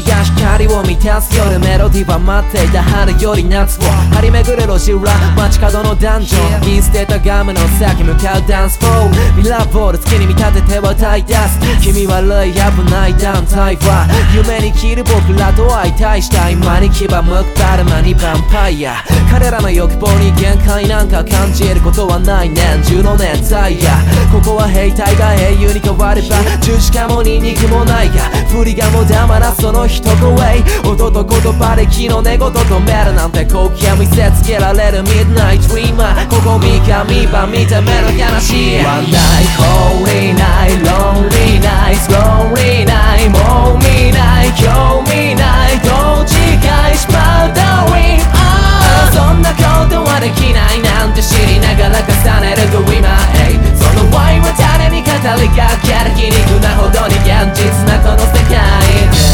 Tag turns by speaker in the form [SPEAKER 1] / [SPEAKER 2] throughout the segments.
[SPEAKER 1] макияж りを満たす夜メロディーは待っていた春より夏を張り巡る路地裏街角のダンジョン。見捨てたガムの先向かうダンスフォーミラーボール月に見立てては歌い出す君悪い危ない団体は夢に切る僕らと相対した今に牙向くだるまにヴァンパイア。彼らの欲望に限界なんか感じることはない年中の熱帯夜ここは兵隊が英雄に変われば十字架もニンニクもないが振りがも黙らその一声。音と言葉で気の寝言止めるなんて光景見せつけられるミッドナイトドリーマーここ見か見ば見た目の話。One night holy night lonely night lonely night もう見ない今日見ないどっちかしまうダーウィン。そんなことはできないなんて知りながら重ねる Dreamer そのワインは誰に語りかける皮肉なほどに現実なこの世界。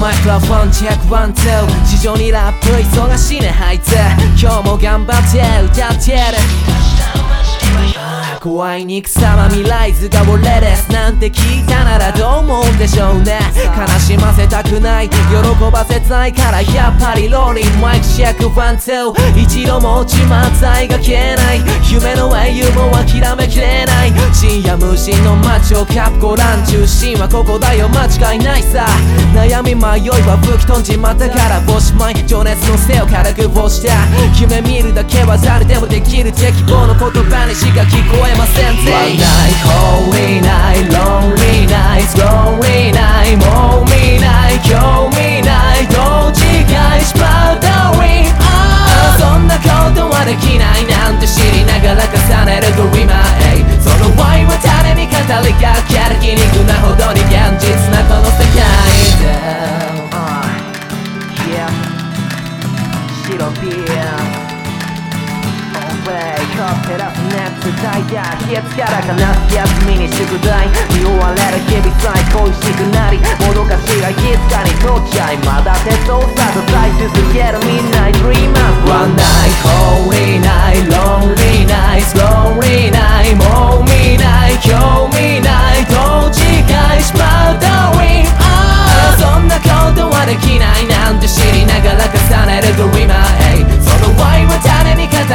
[SPEAKER 1] マイクロフォンチェックワンツー。地上にラップ忙しいねあいつ。今日も頑張って歌ってる。怖い憎さは未来図が俺です。なんて聞いたならどう思うんでしょうね。悲しませたくない喜ばせたいからやっぱりローリンマイクチェックワンツー。一度も落ちまったいが消えない。夢の英雄も諦めきれない。無人の街をキャップご覧中心はここだよ間違いないさ。悩み迷いは武器飛んじまったから帽子マイ情熱の背を軽く押した夢見るだけは誰でもできる適望の言葉にしか聞こえませんぜ。One night, holy night, lonely カー照らす熱帯夜冷えつからかなす休みに宿題見終われる日々最恋しくなりもどかしがいつかにとっちゃいまだ手相さと歌い続けるみんな Dreamers One night holy night long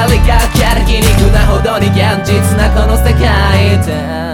[SPEAKER 1] 旅がキャラ気にくなほどに現実なこの世界で